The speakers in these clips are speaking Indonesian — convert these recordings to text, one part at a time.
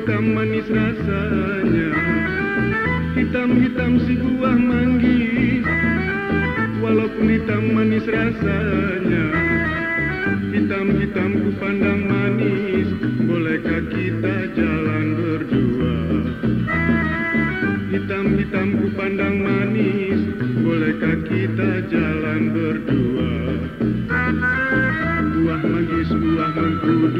hitam manis rasanya. Hitam-hitam si buah manggis. Walaupun hitam manis rasanya. Hitam-hitam ku pandang manis. Bolehkah kita jalan berdua? Hitam-hitam ku pandang manis. Bolehkah kita jalan berdua? Buah manggis, buah mengkudu.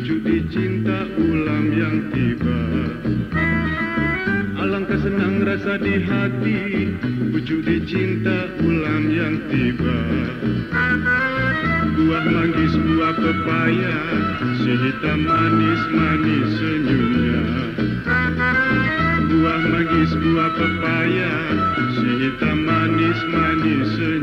Di cinta ulam yang tiba. Alangkah senang rasa di hati di cinta ulam yang tiba. Buah manggis, buah pepaya Si hitam manis, manis senyumnya. Buah manggis, buah pepaya Si hitam manis, manis senyumnya